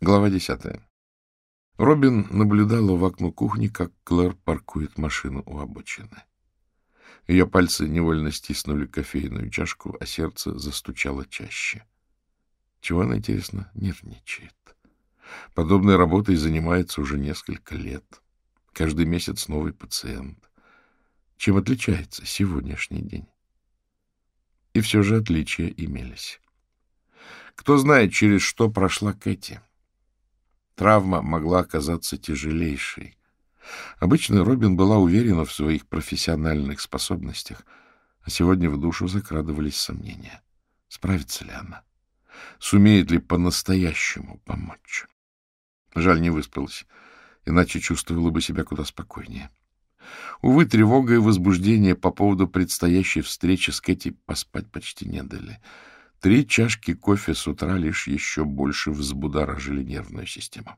Глава десятая. Робин наблюдала в окно кухни, как Клэр паркует машину у обочины. Ее пальцы невольно стиснули кофейную чашку, а сердце застучало чаще. Чего она, интересно, нервничает? Подобной работой занимается уже несколько лет. Каждый месяц новый пациент. Чем отличается сегодняшний день? И все же отличия имелись. Кто знает, через что прошла Кэти. Травма могла оказаться тяжелейшей. Обычно Робин была уверена в своих профессиональных способностях, а сегодня в душу закрадывались сомнения. Справится ли она? Сумеет ли по-настоящему помочь? Жаль, не выспалась, иначе чувствовала бы себя куда спокойнее. Увы, тревога и возбуждение по поводу предстоящей встречи с Кэти поспать почти не дали — Три чашки кофе с утра лишь еще больше взбудоражили нервную систему.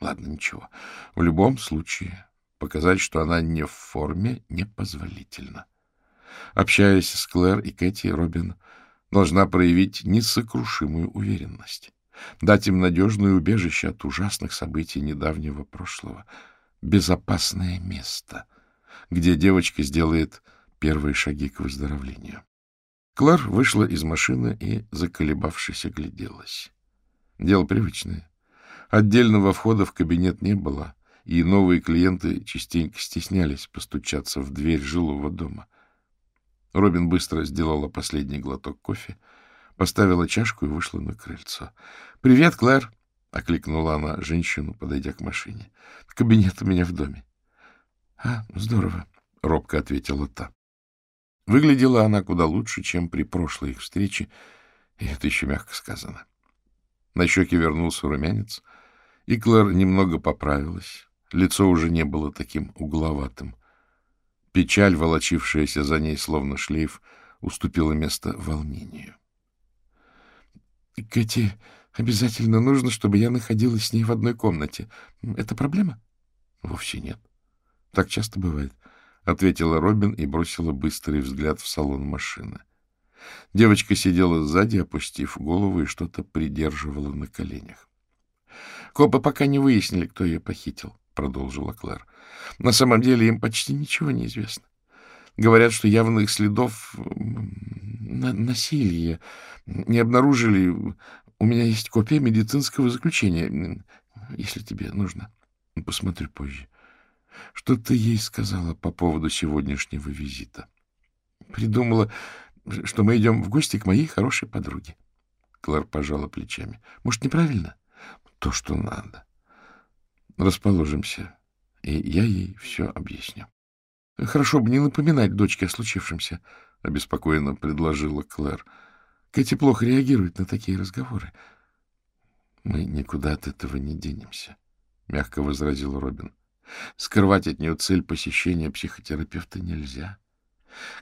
Ладно, ничего. В любом случае, показать, что она не в форме, непозволительно. Общаясь с Клэр и Кэти, Робин должна проявить несокрушимую уверенность, дать им надежное убежище от ужасных событий недавнего прошлого, безопасное место, где девочка сделает первые шаги к выздоровлению. Клар вышла из машины и, заколебавшись, огляделась. Дело привычное. Отдельного входа в кабинет не было, и новые клиенты частенько стеснялись постучаться в дверь жилого дома. Робин быстро сделала последний глоток кофе, поставила чашку и вышла на крыльцо. — Привет, Клэр! — окликнула она женщину, подойдя к машине. — Кабинет у меня в доме. — А, здорово, — робко ответила та. Выглядела она куда лучше, чем при прошлой их встрече, и это еще мягко сказано. На щеке вернулся румянец, и Клэр немного поправилась. Лицо уже не было таким угловатым. Печаль, волочившаяся за ней словно шлейф, уступила место волнению. — Кэти, обязательно нужно, чтобы я находилась с ней в одной комнате. Это проблема? — Вовсе нет. Так часто бывает. — ответила Робин и бросила быстрый взгляд в салон машины. Девочка сидела сзади, опустив голову, и что-то придерживала на коленях. — Копы пока не выяснили, кто ее похитил, — продолжила Клэр. — На самом деле им почти ничего не известно. Говорят, что явных следов на насилия не обнаружили. У меня есть копия медицинского заключения, если тебе нужно. Посмотрю позже. Что ты ей сказала по поводу сегодняшнего визита? Придумала, что мы идем в гости к моей хорошей подруге. Клар пожала плечами. Может, неправильно? То, что надо. Расположимся, и я ей все объясню. Хорошо бы не напоминать дочке о случившемся, — обеспокоенно предложила Клэр. Кэти плохо реагирует на такие разговоры. — Мы никуда от этого не денемся, — мягко возразил Робин. Скрывать от нее цель посещения психотерапевта нельзя.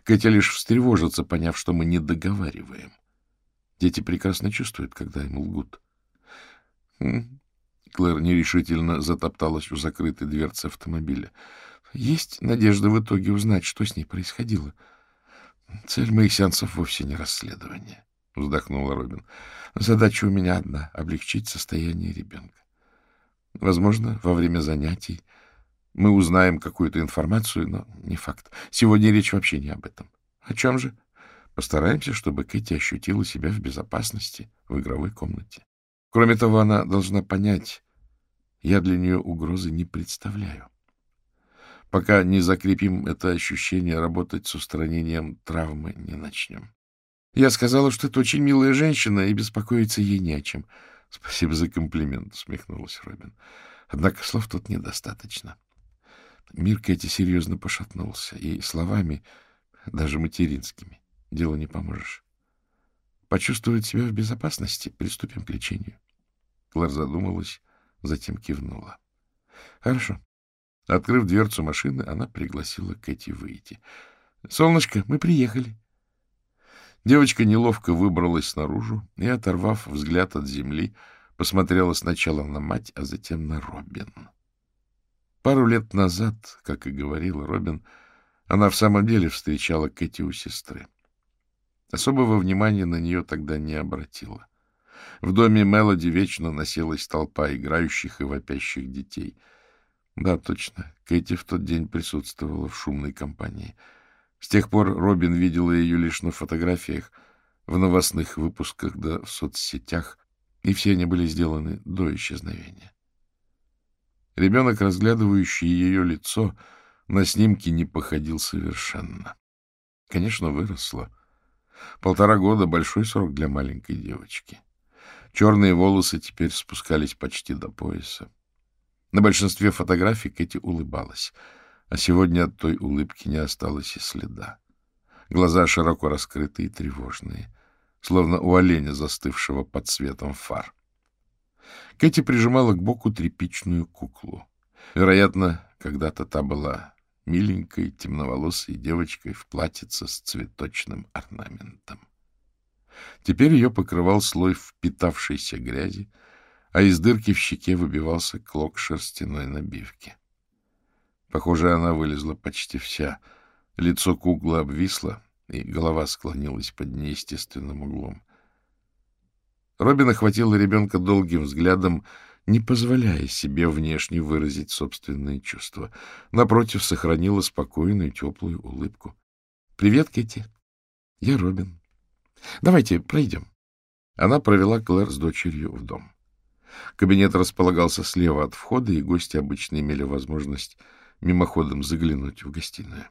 Катя лишь встревожится, поняв, что мы не договариваем. Дети прекрасно чувствуют, когда им лгут. Хм. Клэр нерешительно затопталась у закрытой дверцы автомобиля. Есть надежда в итоге узнать, что с ней происходило. Цель моих сеансов вовсе не расследование, — вздохнула Робин. Задача у меня одна — облегчить состояние ребенка. Возможно, во время занятий мы узнаем какую-то информацию, но не факт. Сегодня речь вообще не об этом. О чем же? Постараемся, чтобы Кэти ощутила себя в безопасности в игровой комнате. Кроме того, она должна понять, я для нее угрозы не представляю. Пока не закрепим это ощущение, работать с устранением травмы не начнем. Я сказала, что это очень милая женщина, и беспокоиться ей не о чем. Спасибо за комплимент, усмехнулась Робин. Однако слов тут недостаточно. Мир Кэти серьезно пошатнулся, и словами, даже материнскими, делу не поможешь. Почувствовать себя в безопасности, приступим к лечению. Клар задумалась, затем кивнула. — Хорошо. Открыв дверцу машины, она пригласила Кэти выйти. — Солнышко, мы приехали. Девочка неловко выбралась наружу и, оторвав взгляд от земли, посмотрела сначала на мать, а затем на Робин. Пару лет назад, как и говорил Робин, она в самом деле встречала Кэти у сестры. Особого внимания на нее тогда не обратила. В доме Мелоди вечно носилась толпа играющих и вопящих детей. Да, точно, Кэти в тот день присутствовала в шумной компании. С тех пор Робин видела ее лишь на фотографиях, в новостных выпусках да в соцсетях, и все они были сделаны до исчезновения. Ребенок, разглядывающий ее лицо, на снимке не походил совершенно. Конечно, выросла. Полтора года — большой срок для маленькой девочки. Черные волосы теперь спускались почти до пояса. На большинстве фотографий Кэти улыбалась, а сегодня от той улыбки не осталось и следа. Глаза широко раскрыты и тревожные, словно у оленя, застывшего под светом фар. Кэти прижимала к боку тряпичную куклу. Вероятно, когда-то та была миленькой, темноволосой девочкой в платьице с цветочным орнаментом. Теперь ее покрывал слой впитавшейся грязи, а из дырки в щеке выбивался клок шерстяной набивки. Похоже, она вылезла почти вся. Лицо куклы обвисло, и голова склонилась под неестественным углом. Робин охватила ребенка долгим взглядом, не позволяя себе внешне выразить собственные чувства. Напротив, сохранила спокойную, теплую улыбку. — Привет, Кэти. Я Робин. Давайте пройдем. Она провела Клэр с дочерью в дом. Кабинет располагался слева от входа, и гости обычно имели возможность мимоходом заглянуть в гостиную.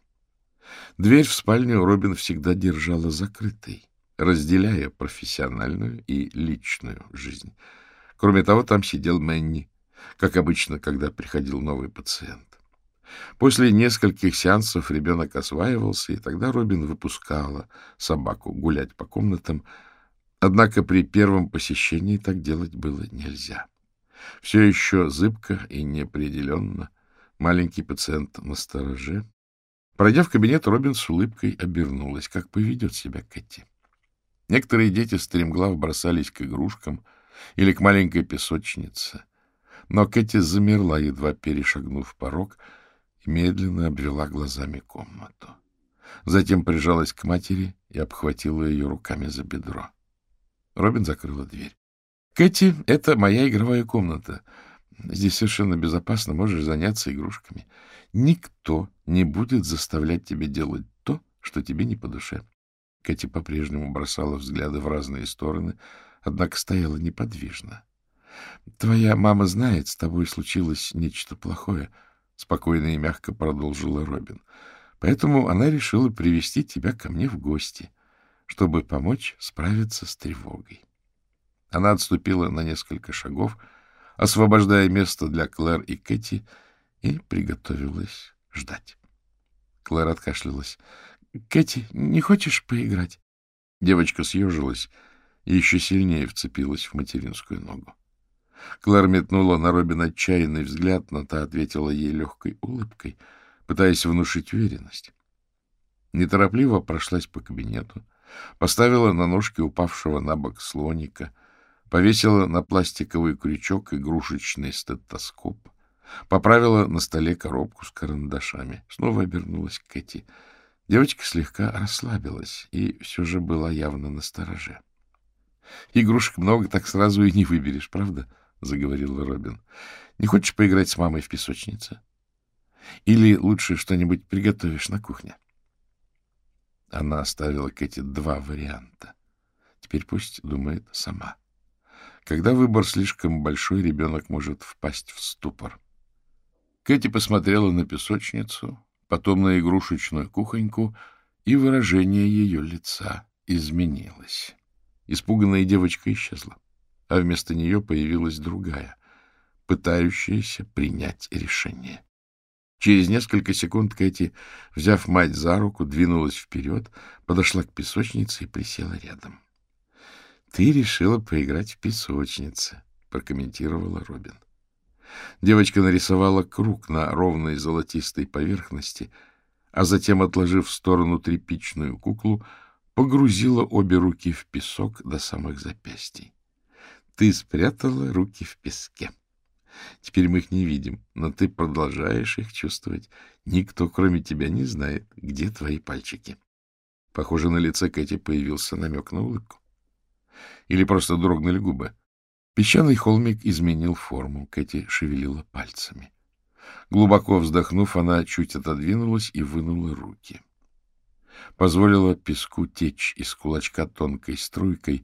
Дверь в спальню Робин всегда держала закрытой, разделяя профессиональную и личную жизнь. Кроме того, там сидел Мэнни, как обычно, когда приходил новый пациент. После нескольких сеансов ребенок осваивался, и тогда Робин выпускала собаку гулять по комнатам. Однако при первом посещении так делать было нельзя. Все еще зыбко и неопределенно. Маленький пациент на стороже. Пройдя в кабинет, Робин с улыбкой обернулась. Как поведет себя Кэти? Некоторые дети стремглав бросались к игрушкам или к маленькой песочнице. Но Кэти замерла, едва перешагнув порог — и медленно обвела глазами комнату. Затем прижалась к матери и обхватила ее руками за бедро. Робин закрыла дверь. — Кэти, это моя игровая комната. Здесь совершенно безопасно, можешь заняться игрушками. Никто не будет заставлять тебя делать то, что тебе не по душе. Кэти по-прежнему бросала взгляды в разные стороны, однако стояла неподвижно. — Твоя мама знает, с тобой случилось нечто плохое, — спокойно и мягко продолжила Робин. — Поэтому она решила привести тебя ко мне в гости, чтобы помочь справиться с тревогой. Она отступила на несколько шагов, освобождая место для Клэр и Кэти, и приготовилась ждать. Клэр откашлялась. — Кэти, не хочешь поиграть? Девочка съежилась и еще сильнее вцепилась в материнскую ногу. Клэр метнула на Робин отчаянный взгляд, но та ответила ей легкой улыбкой, пытаясь внушить уверенность. Неторопливо прошлась по кабинету, поставила на ножки упавшего на бок слоника, повесила на пластиковый крючок игрушечный стетоскоп, поправила на столе коробку с карандашами, снова обернулась к Кэти. Девочка слегка расслабилась и все же была явно настороже. — Игрушек много, так сразу и не выберешь, правда? —— заговорил Робин. — Не хочешь поиграть с мамой в песочнице? Или лучше что-нибудь приготовишь на кухне? Она оставила Кэти два варианта. Теперь пусть думает сама. Когда выбор слишком большой, ребенок может впасть в ступор. Кэти посмотрела на песочницу, потом на игрушечную кухоньку, и выражение ее лица изменилось. Испуганная девочка исчезла а вместо нее появилась другая, пытающаяся принять решение. Через несколько секунд Кэти, взяв мать за руку, двинулась вперед, подошла к песочнице и присела рядом. — Ты решила поиграть в песочнице, — прокомментировала Робин. Девочка нарисовала круг на ровной золотистой поверхности, а затем, отложив в сторону тряпичную куклу, погрузила обе руки в песок до самых запястий. Ты спрятала руки в песке. Теперь мы их не видим, но ты продолжаешь их чувствовать. Никто, кроме тебя, не знает, где твои пальчики. Похоже, на лице Кэти появился намек на улыбку. Или просто дрогнули губы. Песчаный холмик изменил форму. Кэти шевелила пальцами. Глубоко вздохнув, она чуть отодвинулась и вынула руки. Позволила песку течь из кулачка тонкой струйкой,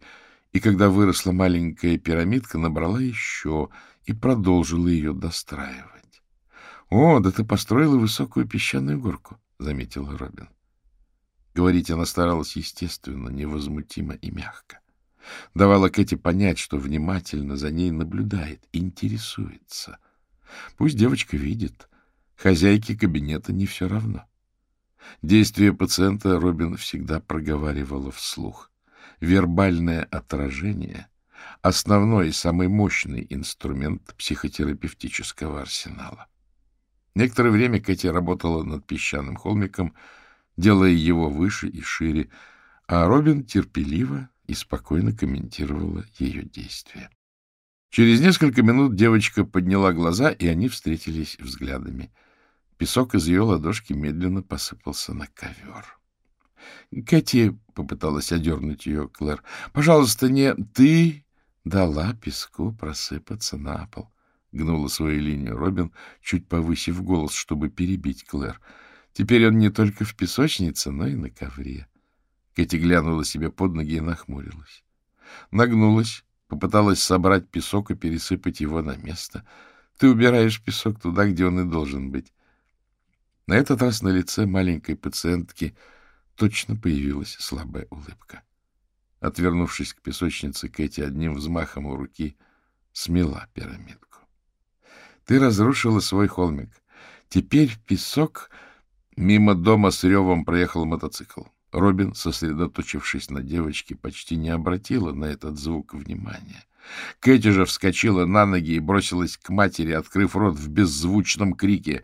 и когда выросла маленькая пирамидка, набрала еще и продолжила ее достраивать. — О, да ты построила высокую песчаную горку, — заметила Робин. Говорить она старалась естественно, невозмутимо и мягко. Давала Кэти понять, что внимательно за ней наблюдает, интересуется. Пусть девочка видит, хозяйке кабинета не все равно. Действие пациента Робин всегда проговаривала вслух. Вербальное отражение — основной и самый мощный инструмент психотерапевтического арсенала. Некоторое время Кэти работала над песчаным холмиком, делая его выше и шире, а Робин терпеливо и спокойно комментировала ее действия. Через несколько минут девочка подняла глаза, и они встретились взглядами. Песок из ее ладошки медленно посыпался на ковер. — Кэти, — попыталась одернуть ее Клэр, — пожалуйста, не ты дала песку просыпаться на пол. Гнула свою линию Робин, чуть повысив голос, чтобы перебить Клэр. Теперь он не только в песочнице, но и на ковре. Кэти глянула себе под ноги и нахмурилась. Нагнулась, попыталась собрать песок и пересыпать его на место. Ты убираешь песок туда, где он и должен быть. На этот раз на лице маленькой пациентки точно появилась слабая улыбка. Отвернувшись к песочнице, Кэти одним взмахом у руки смела пирамидку. — Ты разрушила свой холмик. Теперь песок... Мимо дома с ревом проехал мотоцикл. Робин, сосредоточившись на девочке, почти не обратила на этот звук внимания. Кэти же вскочила на ноги и бросилась к матери, открыв рот в беззвучном крике.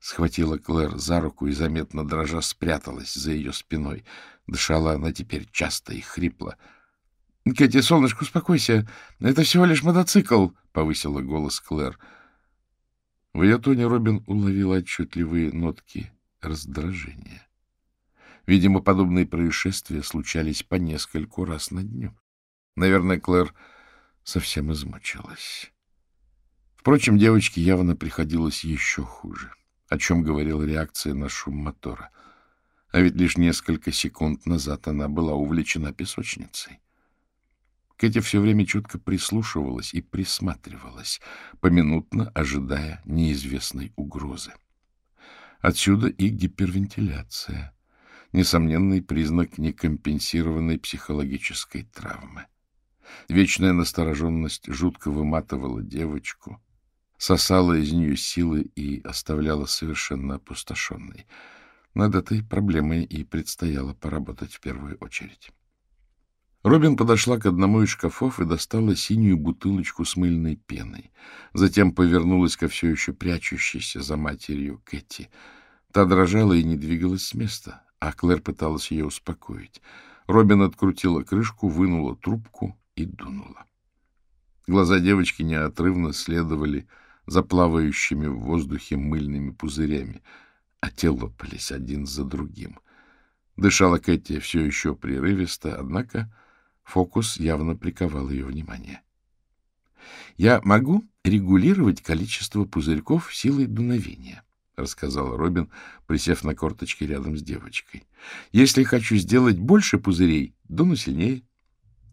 Схватила Клэр за руку и, заметно дрожа, спряталась за ее спиной. Дышала она теперь часто и хрипло. — Кэти, солнышко, успокойся. Это всего лишь мотоцикл, — повысила голос Клэр. В ее тоне Робин уловила отчетливые нотки раздражения. Видимо, подобные происшествия случались по нескольку раз на дню. Наверное, Клэр совсем измучилась. Впрочем, девочке явно приходилось еще хуже, о чем говорила реакция на шум мотора. А ведь лишь несколько секунд назад она была увлечена песочницей. Кэти все время чутко прислушивалась и присматривалась, поминутно ожидая неизвестной угрозы. Отсюда и гипервентиляция — несомненный признак некомпенсированной психологической травмы. Вечная настороженность жутко выматывала девочку, сосала из нее силы и оставляла совершенно опустошенной. Над этой проблемой и предстояло поработать в первую очередь. Робин подошла к одному из шкафов и достала синюю бутылочку с мыльной пеной. Затем повернулась ко все еще прячущейся за матерью Кэти. Та дрожала и не двигалась с места а Клэр пыталась ее успокоить. Робин открутила крышку, вынула трубку и дунула. Глаза девочки неотрывно следовали за плавающими в воздухе мыльными пузырями, а те лопались один за другим. Дышала Кэти все еще прерывисто, однако фокус явно приковал ее внимание. — Я могу регулировать количество пузырьков силой дуновения, — рассказал Робин, присев на корточки рядом с девочкой. — Если хочу сделать больше пузырей, дуну сильнее.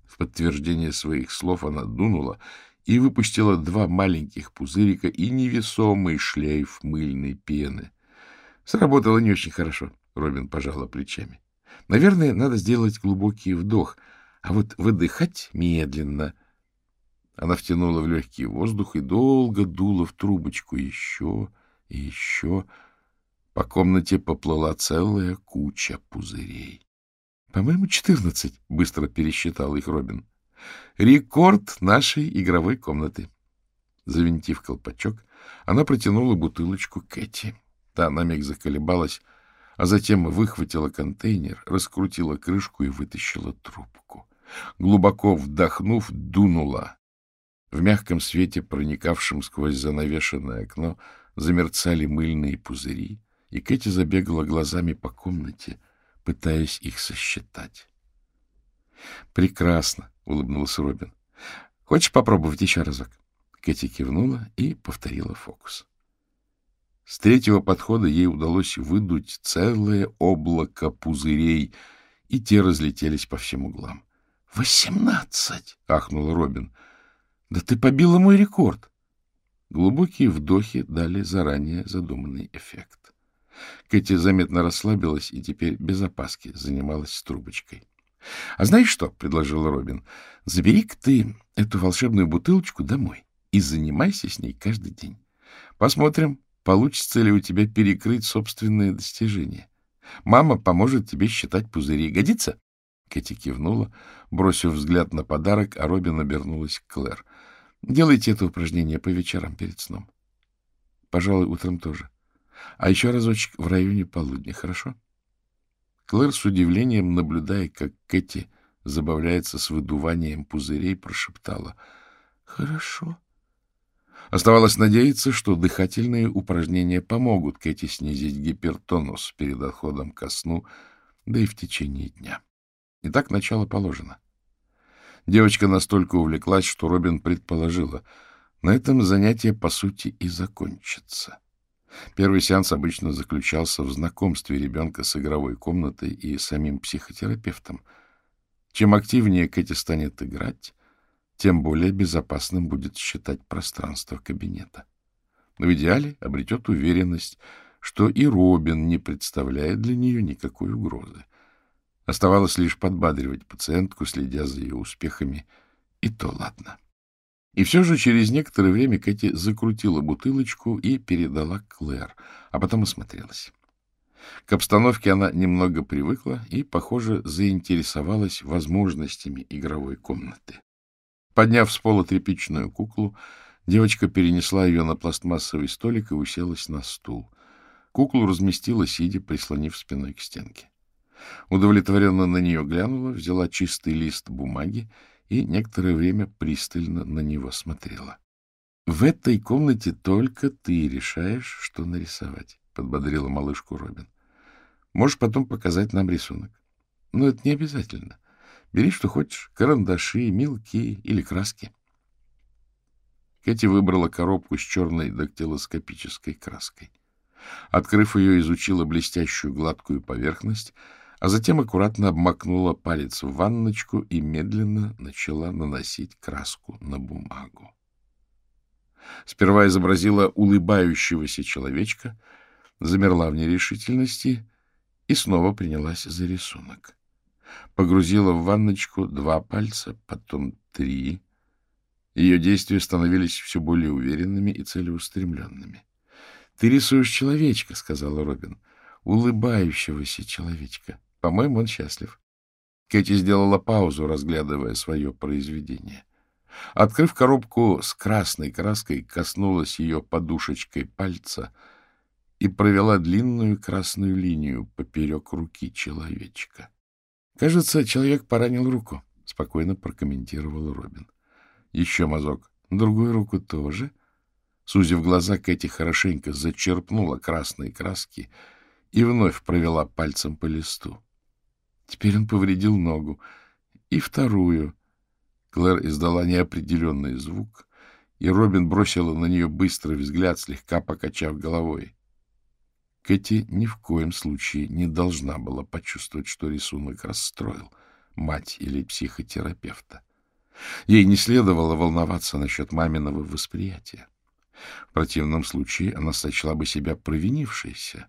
В подтверждение своих слов она дунула и выпустила два маленьких пузырика и невесомый шлейф мыльной пены. Сработало не очень хорошо, — Робин пожала плечами. — Наверное, надо сделать глубокий вдох, а вот выдыхать медленно. Она втянула в легкий воздух и долго дула в трубочку еще и еще по комнате поплыла целая куча пузырей. — По-моему, четырнадцать, — быстро пересчитал их Робин. — Рекорд нашей игровой комнаты. Завинтив колпачок, она протянула бутылочку Кэти. Та на миг заколебалась, а затем выхватила контейнер, раскрутила крышку и вытащила трубку. Глубоко вдохнув, дунула. В мягком свете, проникавшем сквозь занавешенное окно, замерцали мыльные пузыри, и Кэти забегала глазами по комнате, пытаясь их сосчитать. — Прекрасно, — улыбнулся Робин. — Хочешь попробовать еще разок? Кэти кивнула и повторила фокус. С третьего подхода ей удалось выдуть целое облако пузырей, и те разлетелись по всем углам. — Восемнадцать! — ахнул Робин. — Да ты побила мой рекорд! Глубокие вдохи дали заранее задуманный эффект. Кэти заметно расслабилась и теперь без опаски занималась с трубочкой. — А знаешь что? — предложил Робин. — Забери-ка ты эту волшебную бутылочку домой и занимайся с ней каждый день. Посмотрим, получится ли у тебя перекрыть собственные достижения. Мама поможет тебе считать пузыри. Годится? Кэти кивнула, бросив взгляд на подарок, а Робин обернулась к Клэр. — Делайте это упражнение по вечерам перед сном. Пожалуй, утром тоже. А еще разочек в районе полудня, хорошо? Клэр с удивлением, наблюдая, как Кэти забавляется с выдуванием пузырей, прошептала. — Хорошо. Оставалось надеяться, что дыхательные упражнения помогут Кэти снизить гипертонус перед отходом ко сну, да и в течение дня. Итак, начало положено. Девочка настолько увлеклась, что Робин предположила, на этом занятие, по сути, и закончится. Первый сеанс обычно заключался в знакомстве ребенка с игровой комнатой и самим психотерапевтом. Чем активнее Кэти станет играть, тем более безопасным будет считать пространство кабинета. В идеале обретет уверенность, что и Робин не представляет для нее никакой угрозы. Оставалось лишь подбадривать пациентку, следя за ее успехами, и то ладно. И все же через некоторое время Кэти закрутила бутылочку и передала Клэр, а потом осмотрелась. К обстановке она немного привыкла и, похоже, заинтересовалась возможностями игровой комнаты. Подняв с пола тряпичную куклу, девочка перенесла ее на пластмассовый столик и уселась на стул. Куклу разместила, сидя, прислонив спиной к стенке. Удовлетворенно на нее глянула, взяла чистый лист бумаги и некоторое время пристально на него смотрела. — В этой комнате только ты решаешь, что нарисовать, — подбодрила малышку Робин. — Можешь потом показать нам рисунок. Но это не обязательно. Бери, что хочешь, карандаши, мелки или краски. Кэти выбрала коробку с черной дактилоскопической краской. Открыв ее, изучила блестящую гладкую поверхность, а затем аккуратно обмакнула палец в ванночку и медленно начала наносить краску на бумагу. Сперва изобразила улыбающегося человечка, замерла в нерешительности и снова принялась за рисунок. Погрузила в ванночку два пальца, потом три. Ее действия становились все более уверенными и целеустремленными. — Ты рисуешь человечка, — сказала Робин, — улыбающегося человечка. По-моему, он счастлив. Кэти сделала паузу, разглядывая свое произведение. Открыв коробку с красной краской, коснулась ее подушечкой пальца и провела длинную красную линию поперек руки человечка. — Кажется, человек поранил руку, — спокойно прокомментировал Робин. — Еще мазок. Другую руку тоже. Сузив глаза, Кэти хорошенько зачерпнула красные краски и вновь провела пальцем по листу. Теперь он повредил ногу. И вторую. Клэр издала неопределенный звук, и Робин бросила на нее быстрый взгляд, слегка покачав головой. Кэти ни в коем случае не должна была почувствовать, что рисунок расстроил мать или психотерапевта. Ей не следовало волноваться насчет маминого восприятия. В противном случае она сочла бы себя провинившейся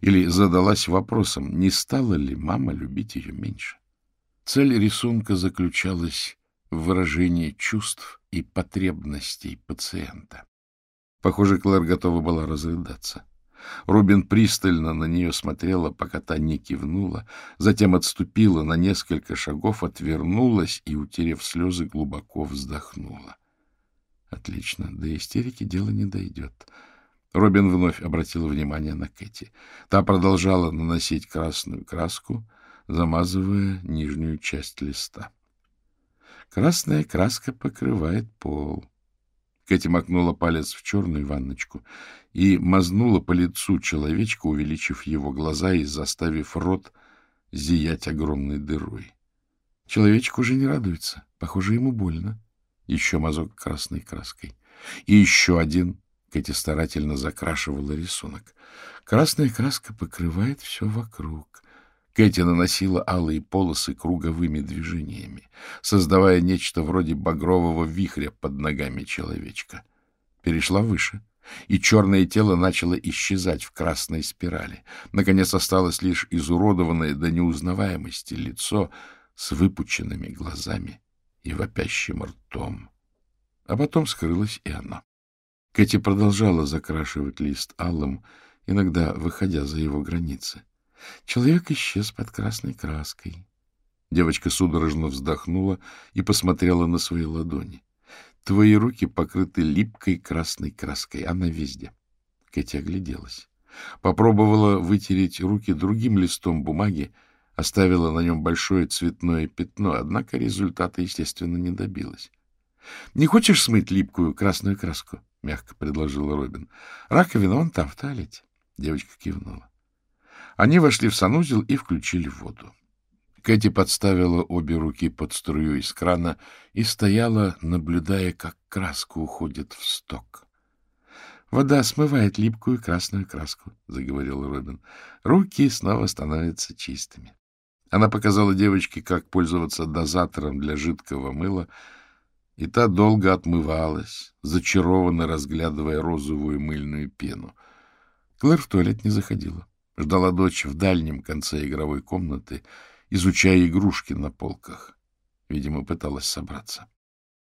или задалась вопросом, не стала ли мама любить ее меньше. Цель рисунка заключалась в выражении чувств и потребностей пациента. Похоже, Клэр готова была разрыдаться. Рубин пристально на нее смотрела, пока та не кивнула, затем отступила на несколько шагов, отвернулась и, утерев слезы, глубоко вздохнула. Отлично, до истерики дело не дойдет. Робин вновь обратил внимание на Кэти. Та продолжала наносить красную краску, замазывая нижнюю часть листа. Красная краска покрывает пол. Кэти макнула палец в черную ванночку и мазнула по лицу человечка, увеличив его глаза и заставив рот зиять огромной дырой. Человечек уже не радуется. Похоже, ему больно. Еще мазок красной краской. И еще один. Кэти старательно закрашивала рисунок. Красная краска покрывает все вокруг. Кэти наносила алые полосы круговыми движениями, создавая нечто вроде багрового вихря под ногами человечка. Перешла выше, и черное тело начало исчезать в красной спирали. Наконец осталось лишь изуродованное до неузнаваемости лицо с выпученными глазами и вопящим ртом. А потом скрылось и оно. Кэти продолжала закрашивать лист алым, иногда выходя за его границы. Человек исчез под красной краской. Девочка судорожно вздохнула и посмотрела на свои ладони. Твои руки покрыты липкой красной краской. Она везде. Кэти огляделась. Попробовала вытереть руки другим листом бумаги, оставила на нем большое цветное пятно, однако результата, естественно, не добилась. — Не хочешь смыть липкую красную краску? — мягко предложила Робин. — Раковина вон там, в туалете. Девочка кивнула. Они вошли в санузел и включили воду. Кэти подставила обе руки под струю из крана и стояла, наблюдая, как краска уходит в сток. — Вода смывает липкую красную краску, — заговорил Робин. — Руки снова становятся чистыми. Она показала девочке, как пользоваться дозатором для жидкого мыла, и та долго отмывалась, зачарованно разглядывая розовую мыльную пену. Клэр в туалет не заходила. Ждала дочь в дальнем конце игровой комнаты, изучая игрушки на полках. Видимо, пыталась собраться.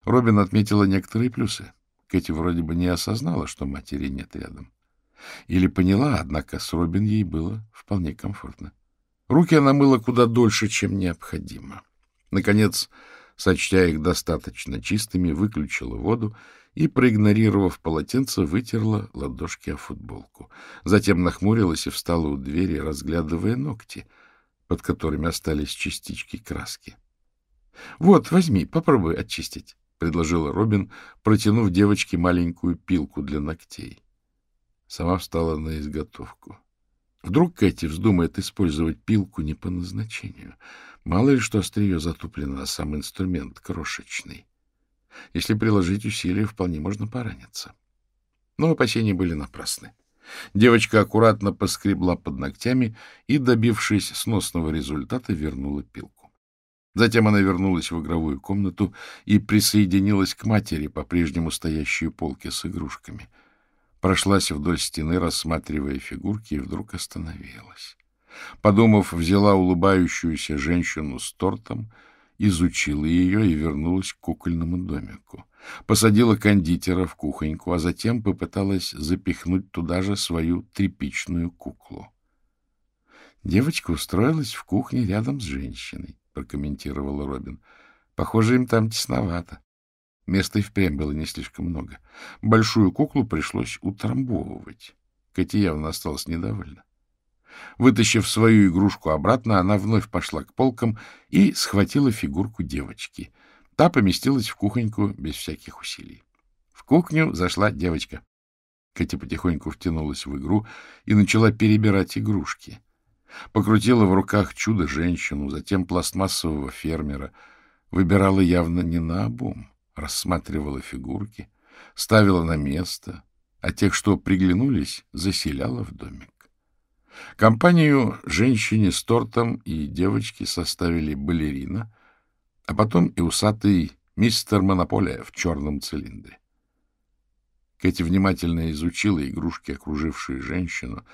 Робин отметила некоторые плюсы. Кэти вроде бы не осознала, что матери нет рядом. Или поняла, однако с Робин ей было вполне комфортно. Руки она мыла куда дольше, чем необходимо. Наконец, сочтя их достаточно чистыми, выключила воду и, проигнорировав полотенце, вытерла ладошки о футболку. Затем нахмурилась и встала у двери, разглядывая ногти, под которыми остались частички краски. — Вот, возьми, попробуй очистить, — предложила Робин, протянув девочке маленькую пилку для ногтей. Сама встала на изготовку. Вдруг Кэти вздумает использовать пилку не по назначению. Мало ли что острие затуплено, а сам инструмент крошечный. Если приложить усилия, вполне можно пораниться. Но опасения были напрасны. Девочка аккуратно поскребла под ногтями и, добившись сносного результата, вернула пилку. Затем она вернулась в игровую комнату и присоединилась к матери, по-прежнему стоящей у полки с игрушками. Прошлась вдоль стены, рассматривая фигурки, и вдруг остановилась. Подумав, взяла улыбающуюся женщину с тортом, изучила ее и вернулась к кукольному домику. Посадила кондитера в кухоньку, а затем попыталась запихнуть туда же свою тряпичную куклу. Девочка устроилась в кухне рядом с женщиной, прокомментировала Робин. Похоже, им там тесновато. Места и впрямь было не слишком много. Большую куклу пришлось утрамбовывать. Кэти явно осталась недовольна. Вытащив свою игрушку обратно, она вновь пошла к полкам и схватила фигурку девочки. Та поместилась в кухоньку без всяких усилий. В кухню зашла девочка. Катя потихоньку втянулась в игру и начала перебирать игрушки. Покрутила в руках чудо-женщину, затем пластмассового фермера. Выбирала явно не на обум, рассматривала фигурки, ставила на место, а тех, что приглянулись, заселяла в домик. Компанию женщине с тортом и девочки составили балерина, а потом и усатый мистер Монополия в черном цилиндре. Кэти внимательно изучила игрушки, окружившие женщину,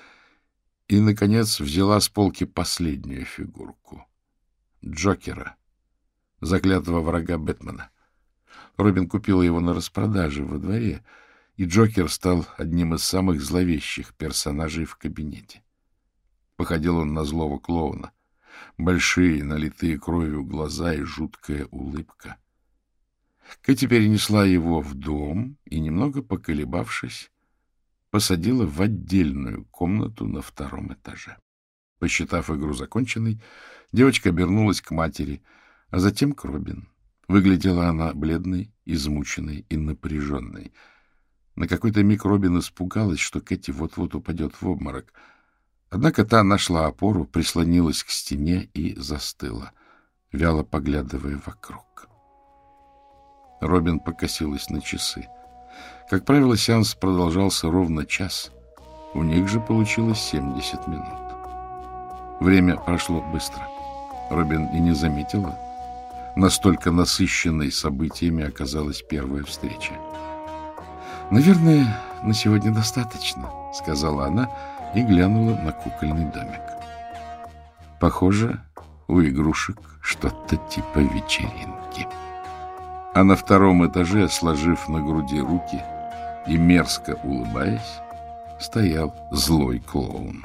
и, наконец, взяла с полки последнюю фигурку — Джокера, заклятого врага Бэтмена. Робин купила его на распродаже во дворе, и Джокер стал одним из самых зловещих персонажей в кабинете. Походил он на злого клоуна. Большие, налитые кровью глаза и жуткая улыбка. Кэти перенесла его в дом и, немного поколебавшись, посадила в отдельную комнату на втором этаже. Посчитав игру законченной, девочка обернулась к матери, а затем к Робин. Выглядела она бледной, измученной и напряженной. На какой-то миг Робин испугалась, что Кэти вот-вот упадет в обморок — Однако та нашла опору, прислонилась к стене и застыла. вяло поглядывая вокруг. Робин покосилась на часы. Как правило, сеанс продолжался ровно час. У них же получилось 70 минут. Время прошло быстро. Робин и не заметила. Настолько насыщенной событиями оказалась первая встреча. «Наверное, на сегодня достаточно», — сказала она и глянула на кукольный домик. Похоже, у игрушек что-то типа вечеринки. А на втором этаже, сложив на груди руки и мерзко улыбаясь, стоял злой клоун.